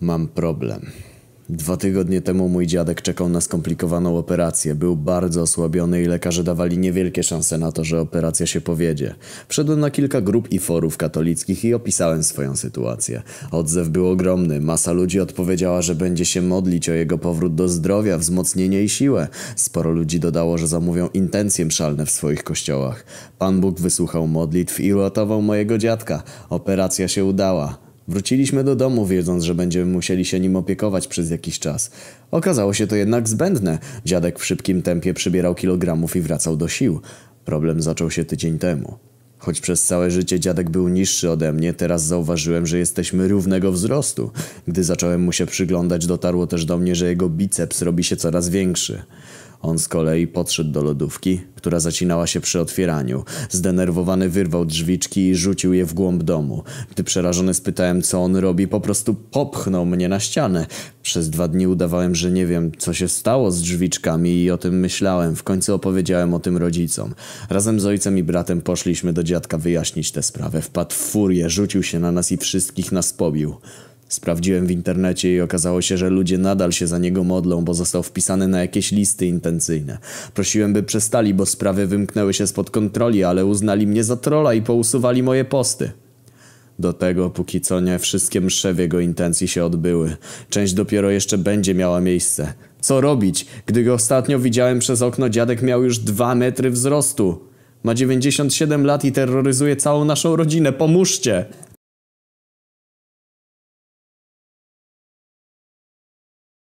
Mam problem. Dwa tygodnie temu mój dziadek czekał na skomplikowaną operację. Był bardzo osłabiony i lekarze dawali niewielkie szanse na to, że operacja się powiedzie. Wszedłem na kilka grup i forów katolickich i opisałem swoją sytuację. Odzew był ogromny. Masa ludzi odpowiedziała, że będzie się modlić o jego powrót do zdrowia, wzmocnienie i siłę. Sporo ludzi dodało, że zamówią intencje mszalne w swoich kościołach. Pan Bóg wysłuchał modlitw i uratował mojego dziadka. Operacja się udała. Wróciliśmy do domu, wiedząc, że będziemy musieli się nim opiekować przez jakiś czas. Okazało się to jednak zbędne. Dziadek w szybkim tempie przybierał kilogramów i wracał do sił. Problem zaczął się tydzień temu. Choć przez całe życie dziadek był niższy ode mnie, teraz zauważyłem, że jesteśmy równego wzrostu. Gdy zacząłem mu się przyglądać, dotarło też do mnie, że jego biceps robi się coraz większy. On z kolei podszedł do lodówki, która zacinała się przy otwieraniu. Zdenerwowany wyrwał drzwiczki i rzucił je w głąb domu. Gdy przerażony spytałem, co on robi, po prostu popchnął mnie na ścianę. Przez dwa dni udawałem, że nie wiem, co się stało z drzwiczkami i o tym myślałem. W końcu opowiedziałem o tym rodzicom. Razem z ojcem i bratem poszliśmy do dziadka wyjaśnić tę sprawę. Wpadł w furię, rzucił się na nas i wszystkich nas pobił. Sprawdziłem w internecie i okazało się, że ludzie nadal się za niego modlą, bo został wpisany na jakieś listy intencyjne. Prosiłem, by przestali, bo sprawy wymknęły się spod kontroli, ale uznali mnie za trola i pousuwali moje posty. Do tego, póki co nie, wszystkie msze w jego intencji się odbyły. Część dopiero jeszcze będzie miała miejsce. Co robić? Gdy go ostatnio widziałem przez okno, dziadek miał już dwa metry wzrostu. Ma 97 lat i terroryzuje całą naszą rodzinę. Pomóżcie!